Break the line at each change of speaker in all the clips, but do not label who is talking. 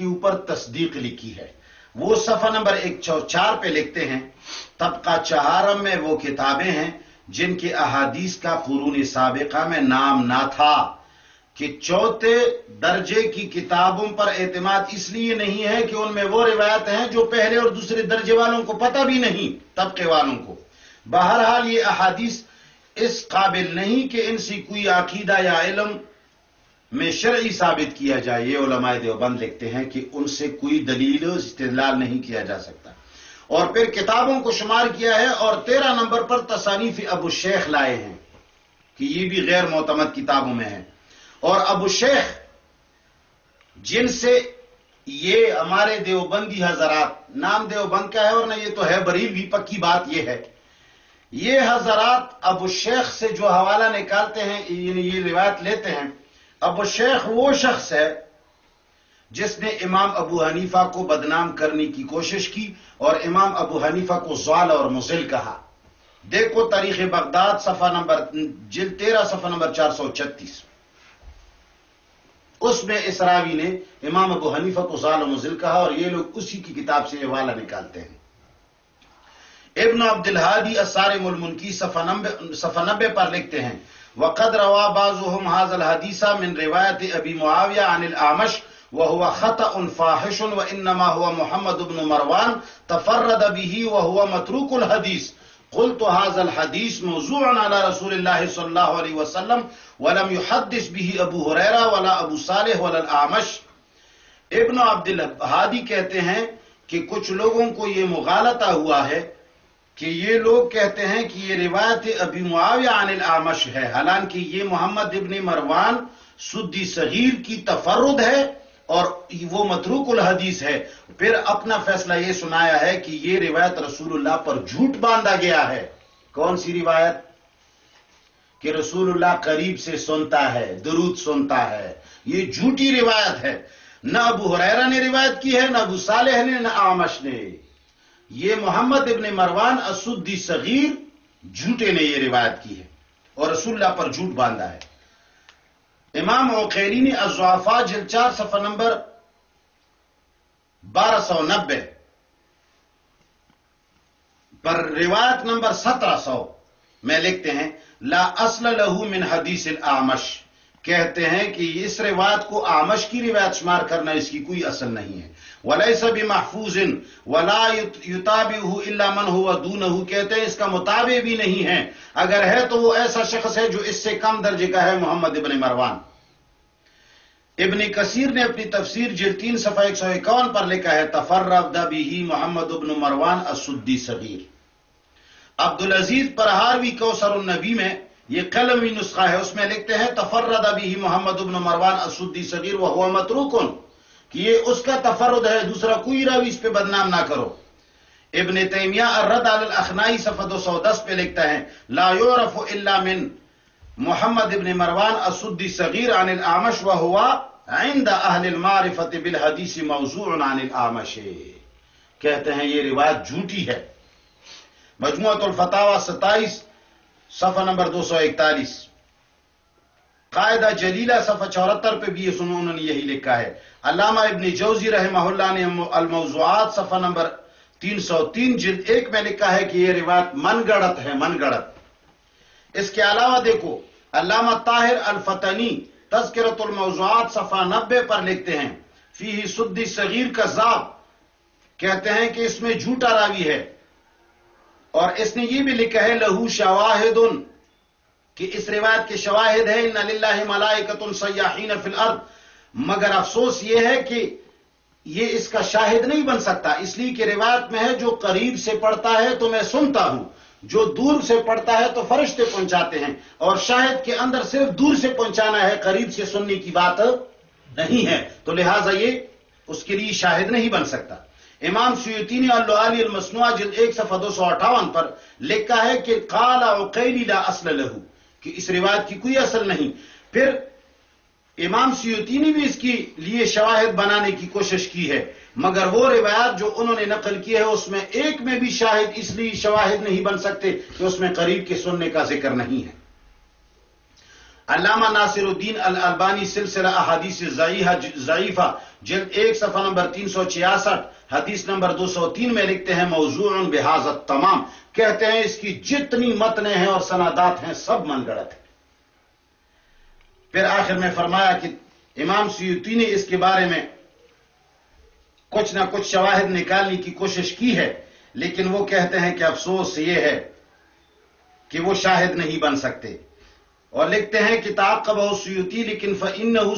کے اوپر تصدیق لکھی ہے۔ وہ صفحہ نمبر ایک سو چار پہ لکھتے ہیں، طبقہ چہارم میں وہ کتابیں ہیں جن کے احادیث کا قرون سابقہ میں نام نہ تھا۔ کہ چوتھے درجے کی کتابوں پر اعتماد اس لیے نہیں ہے کہ ان میں وہ روایت ہیں جو پہلے اور دوسرے درجے والوں کو پتہ بھی نہیں، طبقے والوں کو۔ بہرحال یہ احادیث اس قابل نہیں کہ ان سے کوئی عقیدہ یا علم میں شرعی ثابت کیا جائے، یہ علماء دیوبند لکھتے ہیں کہ ان سے کوئی دلیل استدلال نہیں کیا جا سکتا۔ اور پھر کتابوں کو شمار کیا ہے اور تیرہ نمبر پر تصانیف ابو شیخ لائے ہیں کہ یہ بھی غیر معتمد کتابوں میں ہے اور ابو شیخ، جن سے یہ ہمارے دیوبندی حضرات، نام دیوبند کا ہے اور نہ یہ تو ہے بریل بھی پکی بات یہ ہے۔ یہ حضرات ابو شیخ سے جو حوالہ نکالتے ہیں یعنی یہ روایت لیتے ہیں ابو شیخ وہ شخص ہے جس نے امام ابو حنیفہ کو بدنام کرنے کی کوشش کی اور امام ابو حنیفہ کو زوال اور مزل کہا۔ دیکھو تاریخ بغداد صفحہ نمبر جل تیرہ، صفحہ نمبر چار سو چھتیس۔ اس میں اسراوی نے امام ابو حنیفہ کو زال و مزل کہا اور یہ لوگ اسی کی کتاب سے حوالہ نکالتے ہیں۔ ابن عبد الحادی اسارم المنکی صفحہ نبے پر لکھتے ہیں۔ وقد روا بعضهم هذا الحديث من روايه ابي معاويه عن الاعمش وهو خطا فاحش وانما هو محمد بن مروان تفرد به وهو متروك الحديث. قلت هذا الحديث موضوع على رسول الله صلى الله عليه وسلم، ولم يحدث به ابو هريره ولا ابو صالح ولا الاعمش ابن عبد الهادي کہتے ہیں کہ کچھ لوگوں کو یہ مغالطہ ہوا ہے کہ یہ لوگ کہتے ہیں کہ یہ روایت ابی معاویہ عن الاعمش ہے۔ حالانکہ یہ محمد ابن مروان سدی صغیر کی تفرد ہے اور وہ متروک الحدیث ہے۔ پھر اپنا فیصلہ یہ سنایا ہے کہ یہ روایت رسول اللہ پر جھوٹ باندھا گیا ہے۔ کون سی روایت؟ کہ رسول اللہ قریب سے سنتا ہے، درود سنتا ہے۔ یہ جھوٹی روایت ہے۔ نہ ابو حریرہ نے روایت کی ہے، نہ ابو صالح نے، نہ آمش نے۔ یہ محمد ابن مروان اسدی صغیر جھوٹے نے یہ روایت کی ہے اور رسول اللہ پر جھوٹ باندھا ہے۔ امام اوقیری نے ازوافا جل چار صفحہ نمبر بارہ سو نبے پر روایت نمبر سترہ سو میں لکھتے ہیں، لا اصل لہو من حدیث الاعمش۔ کہتے ہیں کہ اس روایت کو آمش کی روایت شمار کرنا اس کی کوئی اصل نہیں ہے۔ ولیس بمحفوظ ولا یتابعه الا من هو دونه کہتے ہیں اس کا مطابع بھی نہیں ہے۔ اگر ہے تو وہ ایسا شخص ہے جو اس سے کم درجے کا ہے، محمد ابن مروان۔ ابن کثیر نے اپنی تفسیر جل تین، صفحہ ایک سو اکاون پر لکھا ہے، تفرد به محمد ابن مروان السدی صغیر۔ عبدالعزیز پرہاروی کوثر النبی میں یہ قلمی نسخہ ہے، اس میں لکھتے ہیں، تفرد به محمد ابن مروان السدی صغیر وهو متروکن، کہ یہ اس کا تفرد ہے، دوسرا کوئی راوی اس پہ بدنام نہ کرو۔ ابن تیمیہ الرد علی الاخنائی صفحہ دو سو دس پہ لکھتا ہے، لا یعرف الا من محمد ابن مروان السدی صغیر عن الاعمش وهو عند اہل المعرفت بالحدیث موضوع عن الاعمش۔ کہتے ہیں یہ روایت جھوٹی ہے۔ مجموعت الفتاوہ ستائیس صفحہ نمبر دو سو اکتالیس۔ قاعدہ جلیلہ صفحہ چورہتر پہ بھی انہوں نے یہی لکھا ہے۔ علامہ ابن جوزی رحمہ اللہ نے الموضوعات صفحہ نمبر تین سو تین جلد ایک میں لکھا ہے کہ یہ روایت من گڑت ہے من گڑت اس کے علاوہ دیکھو، علامہ طاہر الفتنی تذکرت الموضوعات صفحہ نبے پر لکھتے ہیں۔ فی سدی صغیر کا ذاب کہتے ہیں کہ اس میں جھوٹا راوی ہے۔ اور اس نے یہ بھی لکھا ہے، لہو شواہد کہ اس روایت کے شواہد ہے ان للہ ملائکۃ سیاحین فی الارض مگر افسوس یہ ہے کہ یہ اس کا شاہد نہیں بن سکتا۔ اس لیے کہ روایت میں ہے، جو قریب سے پڑھتا ہے تو میں سنتا ہوں، جو دور سے پڑھتا ہے تو فرشتے پہنچاتے ہیں۔ اور شاہد کے اندر صرف دور سے پہنچانا ہے، قریب سے سننے کی بات نہیں ہے۔ تو لہٰذا یہ اس کے لیے شاہد نہیں بن سکتا۔ امام سیوتی نے اللہ علی المسنوع جلد ایک صفحہ دو سو اٹھاون پر لکھا ہے کہ قالا عقیلی لا اصل لہو، کہ اس روایت کی کوئی اصل نہیں۔ پھر امام سیوتی نے بھی اس کی لیے شواہد بنانے کی کوشش کی ہے، مگر وہ روایات جو انہوں نے نقل کی ہے، اس میں ایک میں بھی شاہد اس لیے شواہد نہیں بن سکتے کہ اس میں قریب کے سننے کا ذکر نہیں ہے۔ علامہ ناصر الدین الالبانی سلسلہ احادیث ضعیفہ، جلد ایک صفحہ نمبر تین سو چھیاسٹھ حدیث نمبر دو سو تین میں لکھتے ہیں موضوع بحاظت تمام۔ کہتے ہیں، اس کی جتنی متنیں ہیں اور سنادات ہیں، سب من گڑت ہیں۔ پھر آخر میں فرمایا کہ امام سیوتی نے اس کے بارے میں کچھ نہ کچھ شواہد نکالنے کی کوشش کی ہے، لیکن وہ کہتے ہیں کہ افسوس یہ ہے کہ وہ شاہد نہیں بن سکتے۔ اور لکھتے ہیں کتاب کا بہت سیوتی لیکن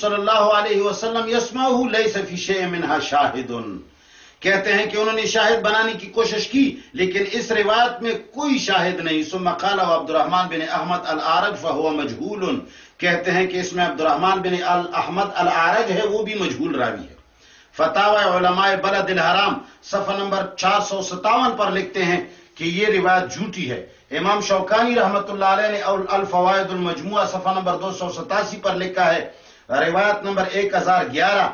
صلی اللہ علیہ وسلم یسما لئی سفی منہا شاہد۔ کہتے ہیں کہ انہوں نے شاہد بنانے کی کوشش کی، لیکن اس روایت میں کوئی شاہد نہیں۔ ثم قال عبد الرحمن بن احمد العرج فهو مجهول کہتے ہیں کہ اس میں عبد الرحمن بن احمد العرج ہے، وہ بھی مجهول راوی ہے۔ فتاوی علماء بلد الحرام، صفحہ نمبر 457 پر لکھتے ہیں کہ یہ روایت جھوٹی ہے۔ امام شوکانی رحمت اللہ علیہ نے الفوائد المجموعہ، صفحہ نمبر 287 پر لکھا ہے۔ روایت نمبر 1011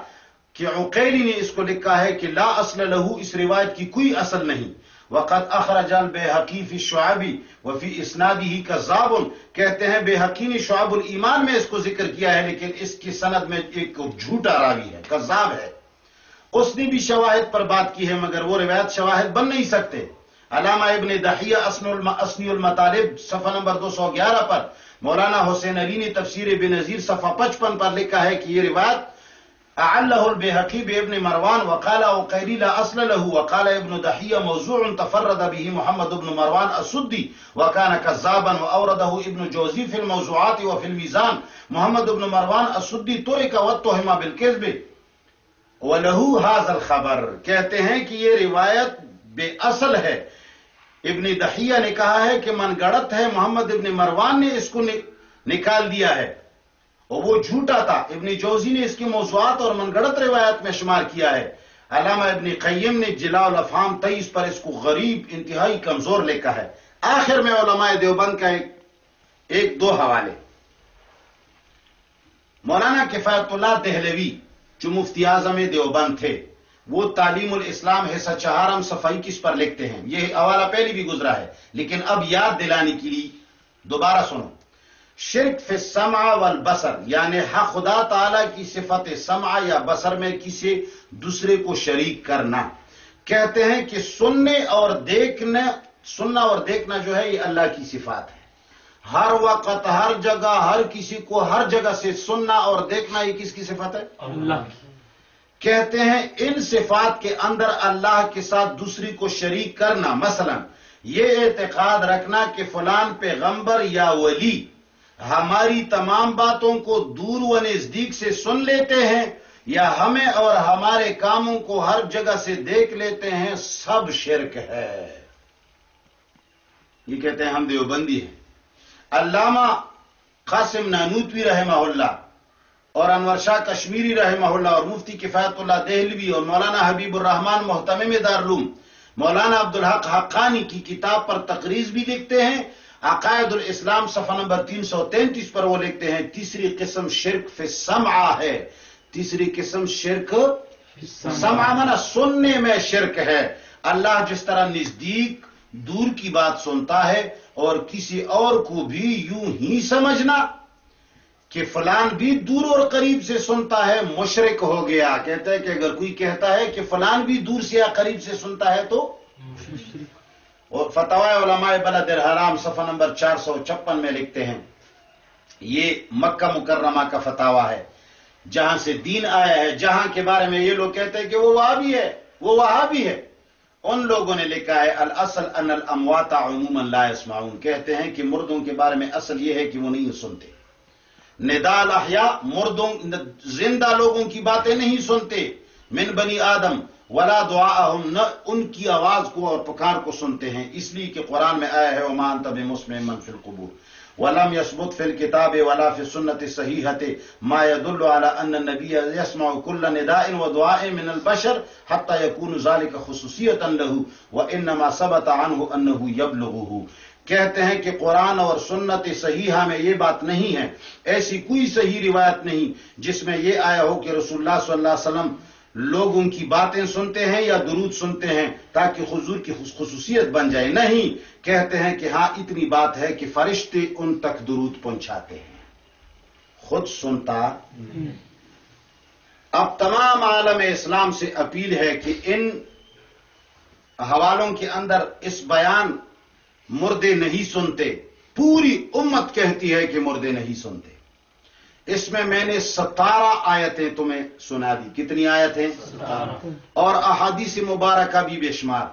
کہ عقیلی نے اس کو لکھا ہے کہ لا اصل لہو اس روایت کی کوئی اصل نہیں۔ وقت اخرج البحقی فی شعبی وفی اسنادی ہی کا کہتے ہیں بے حقی شعب الایمان میں اس کو ذکر کیا ہے، لیکن اس کی سند میں ایک جھوٹا راوی ہے، کذاب ہے۔ اس نے بھی شواہد پر بات کی ہے، مگر وہ روایت شواہد بن نہیں سکتے۔ علامہ ابن دہیہ اسنی المطالب، صفحہ نمبر دو سو گیارہ پر، مولانا حسین علی نے تفسیر بنظیر صفحہ پچپن پر لکھا ہے کہ یہ روایت أعله البيهقي بابن مروان وقال وقيل لا أصل له وقال ابن دحية موضوع تفرد به محمد بن مروان السدي وكان كذابا وأورده ابن جوزي في الموضوعات وفي الميزان. محمد بن مروان السدي ترك واتهم بالكذب. وله هذا الخبر. کہتے ہیں کہ یہ روایت بے اصل ہے. ابن دحیہ نے کہا ہے کہ من گڑت ہے، محمد ابن مروان نے اس کو نکال دیا ہے. اور وہ جھوٹا تھا۔ ابن جوزی نے اس کی موضوعات اور من گڑت روایت میں شمار کیا ہے۔ علامہ ابن قیم نے جلا الافام تیئیس پر اس کو غریب، انتہائی کمزور لکھا ہے۔ آخر میں علماء دیوبند کا ایک ایک دو حوالے۔ مولانا کفایت اللہ دہلوی جو مفتی اعظم دیوبند تھے، وہ تعلیم الاسلام حصہ چہارم صفائی کس پر لکھتے ہیں۔ یہ حوالہ پہلے بھی گزرا ہے، لیکن اب یاد دلانے کے لیے دوبارہ سنو۔ شرک فی السمع والبصر یعنی حق خدا تعالی کی صفت سمع یا بصر میں کسی دوسرے کو شریک کرنا۔ کہتے ہیں کہ سننے اور دیکھنا سننا اور دیکھنا جو ہے یہ اللہ کی صفات ہے۔ ہر وقت ہر جگہ ہر کسی کو ہر جگہ سے سننا اور دیکھنا یہ کس کی صفت ہے؟ اللہ کہتے ہیں ان صفات کے اندر اللہ کے ساتھ دوسری کو شریک کرنا مثلا یہ اعتقاد رکھنا کہ فلان پیغمبر یا ولی ہماری تمام باتوں کو دور و نزدیک سے سن لیتے ہیں یا ہمیں اور ہمارے کاموں کو ہر جگہ سے دیکھ لیتے ہیں، سب شرک ہے۔ یہ کہتے ہیں ہم دیوبندی ہیں۔ علامہ قاسم نانوتوی رحمہ اللہ اور انور شاہ کشمیری رحمہ اللہ اور مفتی کفایت اللہ دہلوی اور مولانا حبیب الرحمان محتمم دارالعلوم مولانا عبدالحق حقانی کی کتاب پر تقریض بھی لکھتے ہیں۔ عقائد الاسلام صفحہ نمبر تین سو تینتیس پر وہ لکھتے ہیں، تیسری قسم شرک فی سمعہ ہے۔ تیسری قسم شرک سمعہ منا سننے میں شرک ہے۔ اللہ جس طرح نزدیک دور کی بات سنتا ہے اور کسی اور کو بھی یوں ہی سمجھنا کہ فلان بھی دور اور قریب سے سنتا ہے مشرق ہو گیا۔ کہتا ہے کہ اگر کوئی کہتا ہے کہ فلان بھی دور سے یا قریب سے سنتا ہے تو فتح علماء بلد الحرام صفحہ نمبر چار سو چھپن میں لکھتے ہیں۔ یہ مکہ مکرمہ کا فتوا ہے۔ جہاں سے دین آیا ہے، جہاں کے بارے میں یہ لوگ کہتے ہیں کہ وہ وہاں بھی ہے، وہ وہاں بھی ہے۔ ان لوگوں نے لکھا ہے، الاصل ان الاموات عموما لا يسمعون۔ کہتے ہیں کہ مردوں کے بارے میں اصل یہ ہے کہ وہ نہیں سنتے۔ ندا الاحیاء مردوں، زندہ لوگوں کی باتیں نہیں سنتے۔ من بنی آدم ولا دعا نہ ان کی آواز کو اور پکار کو سنتے ہیں۔ اس لیے کہ قرآن میں آیا ہے امان تب مسلم منفی القبور۔ ولم يثبت في الكتاب ولا في السنة الصحيحة ما يدل على أن النبي يسمع كل نداء ودعاء من البشر حتى يكون ذلك خصوصية له، وإنما ثبت عنه أنه يبلغه۔ کہتے ہیں کہ قرآن اور سنت صحیحہ میں یہ بات نہیں ہے۔ ایسی کوئی صحیح روایت نہیں جس میں یہ آیا ہو کہ رسول اللہ صلی اللہ علیہ وسلم لوگ ان کی باتیں سنتے ہیں یا درود سنتے ہیں تاکہ حضور کی خصوصیت بن جائے۔ نہیں، کہتے ہیں کہ ہاں اتنی بات ہے کہ فرشتے ان تک درود پہنچاتے ہیں۔ خود سنتا اب تمام عالم اسلام سے اپیل ہے کہ ان حوالوں کے اندر اس بیان مردے نہیں سنتے۔ پوری امت کہتی ہے کہ مردے نہیں سنتے۔ اس میں میں نے ستارہ آیتیں تمہیں سنا دی۔ کتنی آیتیں؟ اور احادیث مبارکہ بھی بے شمار۔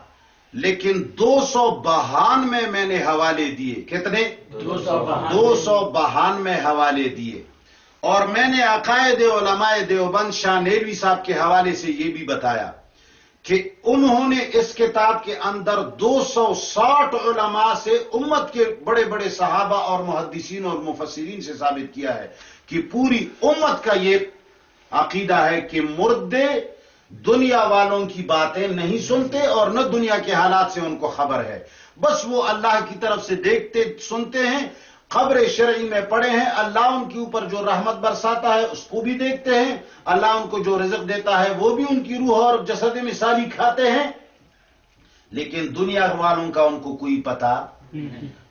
لیکن دو سو بہان میں میں نے حوالے دیے۔ کتنے؟ دو سو بہان میں حوالے دیے۔ اور میں نے عقائد علماء دیوبند شاہ نیروی صاحب کے حوالے سے یہ بھی بتایا۔ کہ انہوں نے اس کتاب کے اندر دو سو ساٹھ علماء سے امت کے بڑے بڑے صحابہ اور محدثین اور مفسرین سے ثابت کیا ہے کہ پوری امت کا یہ عقیدہ ہے کہ مردے دنیا والوں کی باتیں نہیں سنتے اور نہ دنیا کے حالات سے ان کو خبر ہے۔ بس وہ اللہ کی طرف سے دیکھتے، سنتے ہیں قبر شرعی میں پڑے ہیں، اللہ ان کے اوپر جو رحمت برساتا ہے، اس کو بھی دیکھتے ہیں۔ اللہ ان کو جو رزق دیتا ہے، وہ بھی ان کی روح اور جسد مثالی کھاتے ہیں۔ لیکن دنیا والوں کا ان کو کوئی پتا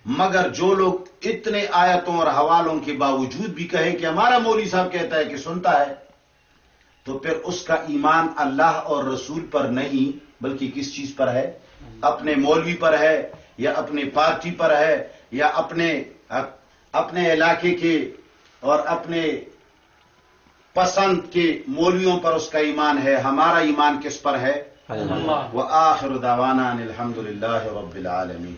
مگر جو لوگ اتنے آیتوں اور حوالوں کے باوجود بھی کہیں کہ ہمارا مولوی صاحب کہتا ہے کہ سنتا ہے، تو پھر اس کا ایمان اللہ اور رسول پر نہیں، بلکہ کس چیز پر ہے؟ اپنے مولوی پر ہے یا اپنے پارٹی پر ہے یا اپنے اپنے علاقے
کے
اور اپنے پسند کے مولویوں پر اس کا ایمان ہے ہمارا ایمان کس پر ہے؟ وہ آخر داوانا الحمد للہ رب العالمین۔